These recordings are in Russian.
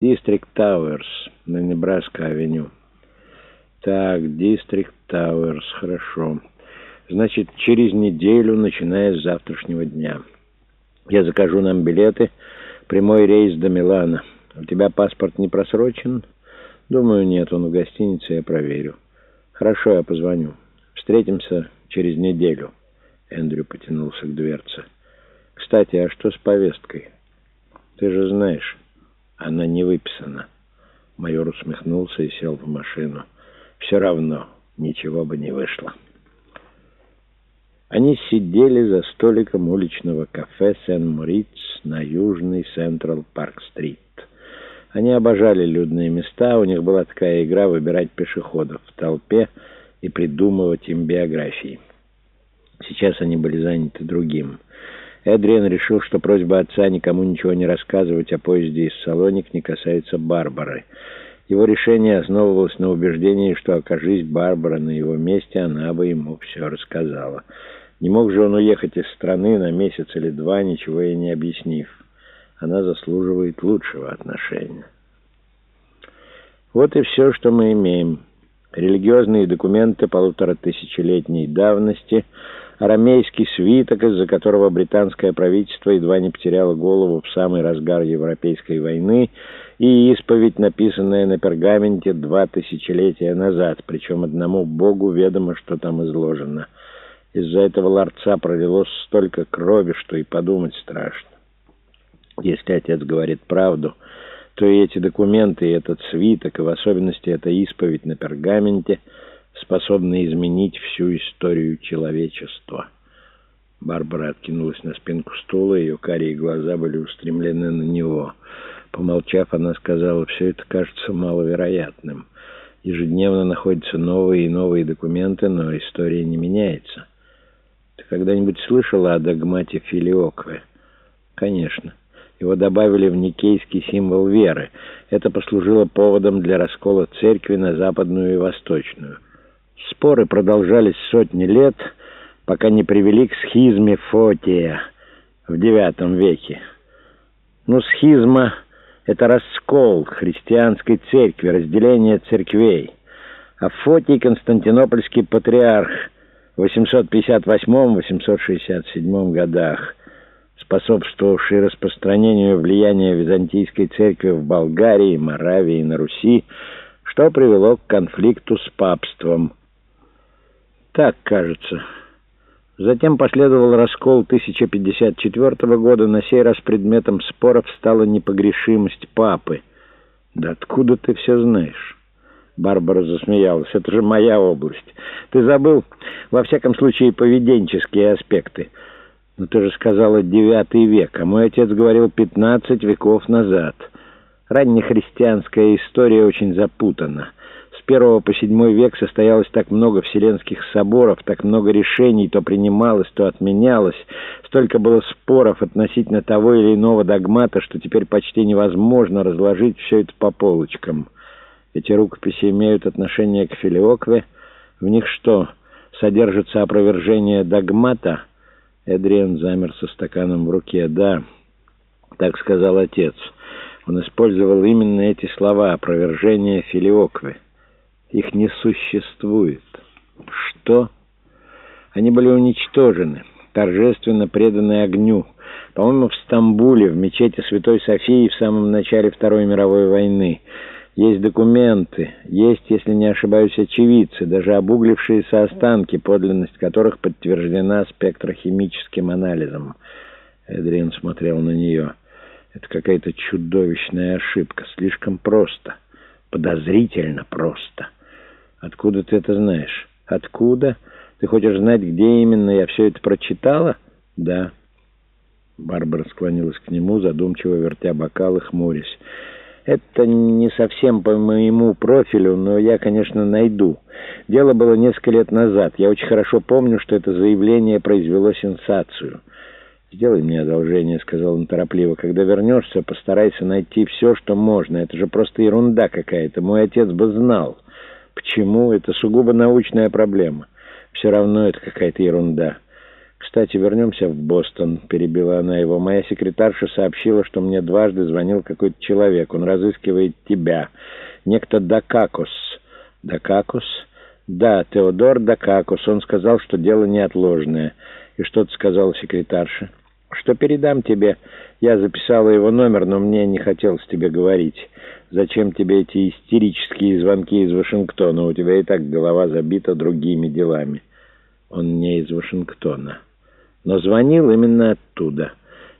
Дистрикт Тауэрс на Небраска-авеню. Так, Дистрикт Тауэрс, хорошо. Значит, через неделю, начиная с завтрашнего дня. Я закажу нам билеты, прямой рейс до Милана. У тебя паспорт не просрочен? Думаю, нет, он в гостинице, я проверю. Хорошо, я позвоню. Встретимся через неделю. Эндрю потянулся к дверце. Кстати, а что с повесткой? Ты же знаешь... Она не выписана. Майор усмехнулся и сел в машину. Все равно ничего бы не вышло. Они сидели за столиком уличного кафе «Сен-Мориц» на южный Централ Парк-стрит. Они обожали людные места, у них была такая игра выбирать пешеходов в толпе и придумывать им биографии. Сейчас они были заняты другим — Эдриан решил, что просьба отца никому ничего не рассказывать о поезде из Салоник не касается Барбары. Его решение основывалось на убеждении, что, окажись Барбара на его месте, она бы ему все рассказала. Не мог же он уехать из страны на месяц или два, ничего ей не объяснив. Она заслуживает лучшего отношения. Вот и все, что мы имеем. Религиозные документы полутора тысячелетней давности — арамейский свиток, из-за которого британское правительство едва не потеряло голову в самый разгар Европейской войны, и исповедь, написанная на пергаменте два тысячелетия назад, причем одному богу ведомо, что там изложено. Из-за этого ларца пролилось столько крови, что и подумать страшно. Если отец говорит правду, то и эти документы, и этот свиток, и в особенности эта исповедь на пергаменте — способны изменить всю историю человечества. Барбара откинулась на спинку стула, ее карие глаза были устремлены на него. Помолчав, она сказала, все это кажется маловероятным. Ежедневно находятся новые и новые документы, но история не меняется. Ты когда-нибудь слышала о догмате Филиокве? Конечно. Его добавили в никейский символ веры. Это послужило поводом для раскола церкви на западную и восточную. Споры продолжались сотни лет, пока не привели к схизме Фотия в IX веке. Ну, схизма — это раскол христианской церкви, разделение церквей. А Фотий — константинопольский патриарх в 858-867 годах, способствовавший распространению влияния византийской церкви в Болгарии, Моравии и на Руси, что привело к конфликту с папством – так кажется. Затем последовал раскол 1054 года. На сей раз предметом споров стала непогрешимость папы. «Да откуда ты все знаешь?» Барбара засмеялась. «Это же моя область. Ты забыл, во всяком случае, поведенческие аспекты. Но ты же сказала девятый век, а мой отец говорил пятнадцать веков назад. Раннехристианская история очень запутана» первого по седьмой век состоялось так много вселенских соборов, так много решений то принималось, то отменялось, столько было споров относительно того или иного догмата, что теперь почти невозможно разложить все это по полочкам. Эти рукописи имеют отношение к филиокве. В них что, содержится опровержение догмата? Эдриан замер со стаканом в руке. «Да», — так сказал отец. Он использовал именно эти слова «опровержение филиоквы». Их не существует. Что? Они были уничтожены, торжественно преданы огню. По-моему, в Стамбуле, в мечети Святой Софии в самом начале Второй мировой войны. Есть документы, есть, если не ошибаюсь, очевидцы, даже обуглившиеся останки, подлинность которых подтверждена спектрохимическим анализом. Эдриан смотрел на нее. Это какая-то чудовищная ошибка, слишком просто, подозрительно просто. «Откуда ты это знаешь?» «Откуда? Ты хочешь знать, где именно я все это прочитала?» «Да». Барбара склонилась к нему, задумчиво вертя бокал и хмурясь. «Это не совсем по моему профилю, но я, конечно, найду. Дело было несколько лет назад. Я очень хорошо помню, что это заявление произвело сенсацию». «Сделай мне одолжение», — сказал он торопливо. «Когда вернешься, постарайся найти все, что можно. Это же просто ерунда какая-то. Мой отец бы знал». Почему? Это сугубо научная проблема. Все равно это какая-то ерунда. «Кстати, вернемся в Бостон», — перебила она его. «Моя секретарша сообщила, что мне дважды звонил какой-то человек. Он разыскивает тебя. Некто Дакакус». «Дакакус?» «Да, Теодор Дакакус. Он сказал, что дело неотложное». «И что ты сказала секретарша?» «Что передам тебе. Я записала его номер, но мне не хотелось тебе говорить. Зачем тебе эти истерические звонки из Вашингтона? У тебя и так голова забита другими делами». «Он не из Вашингтона» но звонил именно оттуда.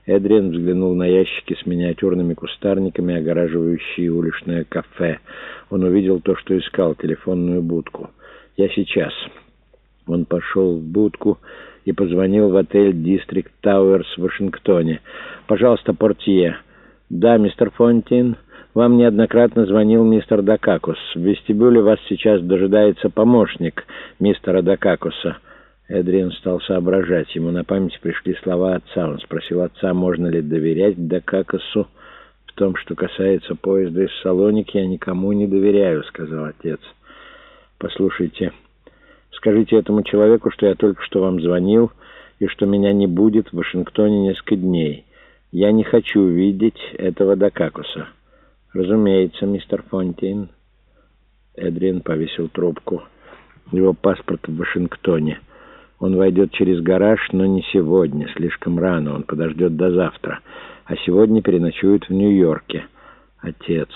Эдриан взглянул на ящики с миниатюрными кустарниками, огораживающие уличное кафе. Он увидел то, что искал, телефонную будку. «Я сейчас». Он пошел в будку и позвонил в отель «Дистрикт Тауэрс» в Вашингтоне. «Пожалуйста, портье». «Да, мистер Фонтин, вам неоднократно звонил мистер Дакакус. В вестибюле вас сейчас дожидается помощник мистера Дакакуса». Эдриан стал соображать. Ему на память пришли слова отца. Он спросил отца, можно ли доверять Дакакасу. «В том, что касается поезда из Салоники, я никому не доверяю», — сказал отец. «Послушайте, скажите этому человеку, что я только что вам звонил, и что меня не будет в Вашингтоне несколько дней. Я не хочу видеть этого Дакакуса». «Разумеется, мистер Фонтейн». Эдриан повесил трубку. «Его паспорт в Вашингтоне». Он войдет через гараж, но не сегодня, слишком рано, он подождет до завтра. А сегодня переночует в Нью-Йорке. Отец.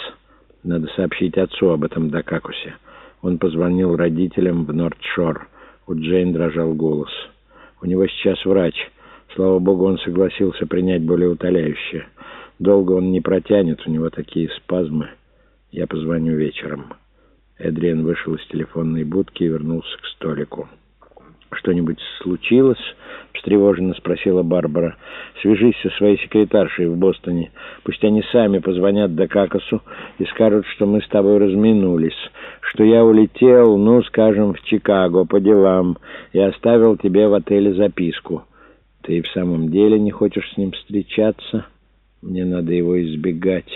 Надо сообщить отцу об этом Дакакусе. Он позвонил родителям в Нордшор. У Джейн дрожал голос. У него сейчас врач. Слава богу, он согласился принять более утоляющее. Долго он не протянет, у него такие спазмы. Я позвоню вечером. Эдриан вышел из телефонной будки и вернулся к столику. «Что-нибудь случилось?» — встревоженно спросила Барбара. «Свяжись со своей секретаршей в Бостоне. Пусть они сами позвонят Дакакасу и скажут, что мы с тобой разминулись, что я улетел, ну, скажем, в Чикаго по делам и оставил тебе в отеле записку. Ты в самом деле не хочешь с ним встречаться? Мне надо его избегать».